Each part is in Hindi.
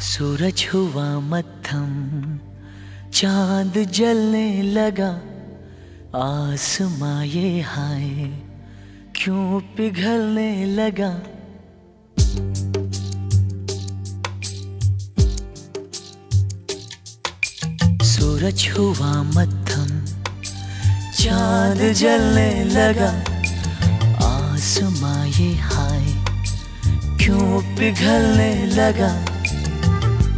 सूरज हुआ मत्थम चाँद जलने लगा, आसमां ये हाय, क्यों पिघलने लगा? सूरज हुआ मत्थम चाँद जलने लगा, आसमां ये हाय, क्यों पिघलने लगा?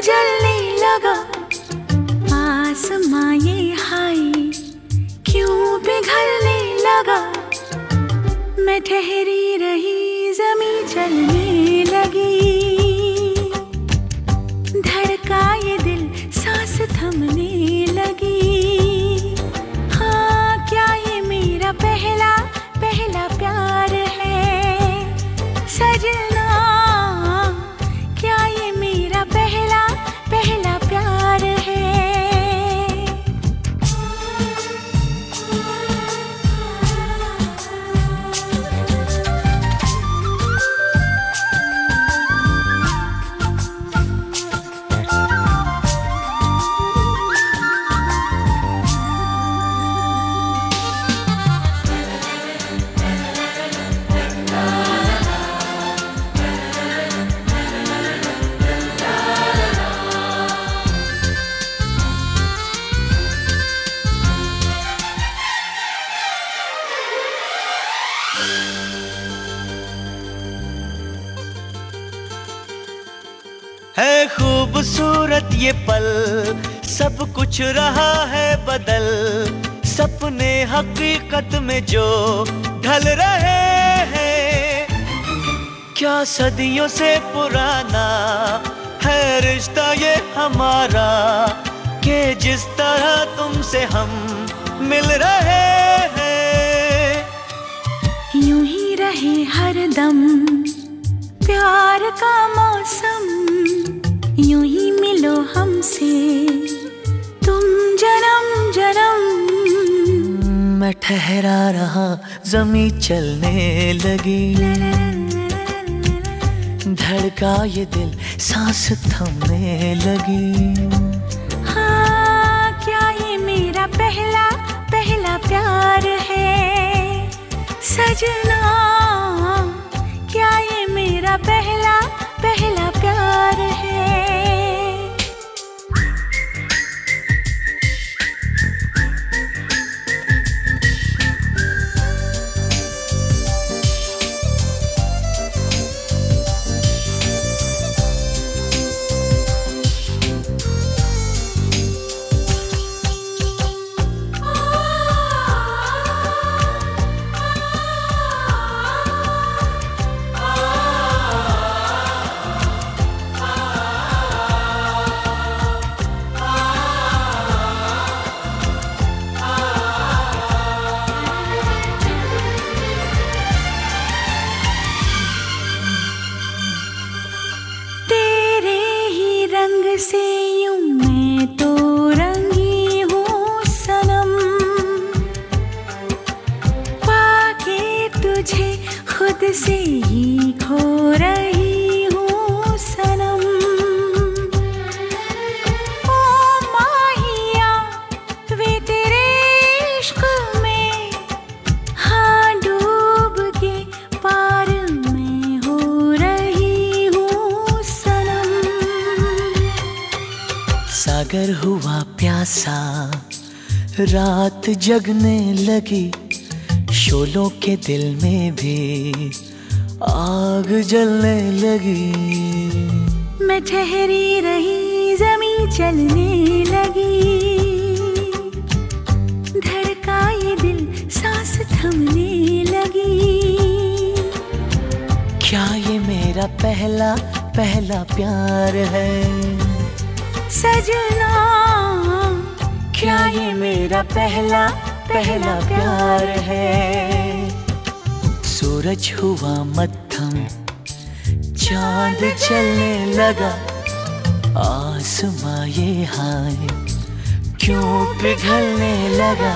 जलने लगा। आसमां ये हाय क्यों पिघलने लगा? मैं ठहरी रही जमी चलने लगी। है खूबसूरत ये पल, सब कुछ रहा है बदल। सपने हकीकत में जो ढल रहे हैं, क्या सदियों से पुराना है रिश्ता ये हमारा, के जिस तरह तुमसे हम मिल रहे यूँ ही रहे हर दम। प्यार का मौसम यूँ ही मिलो हमसे। तुम जन्म जन्म। मैं ठहरा रहा जमी चलने लगी। धड़का ये दिल सांस थमने लगी। हाँ क्या ये मेरा पहला पहला प्यार है? सजना क्या रंग से यूँ मैं तो रंगी हूँ सनम। पाके तुझे खुद से ही खो रही सागर हुआ प्यासा रात जगने लगी शोलों के दिल में भी आग जलने लगी। मैं ठहरी रही जमी चलने लगी। धड़का ये दिल सांस थमने लगी। क्या ये मेरा पहला पहला प्यार है? सजना, क्या ये मेरा पहला पहला प्यार है? सूरज हुआ मध्यम, चाँद चलने लगा, आसमां ये हाय, क्यों पिघलने लगा?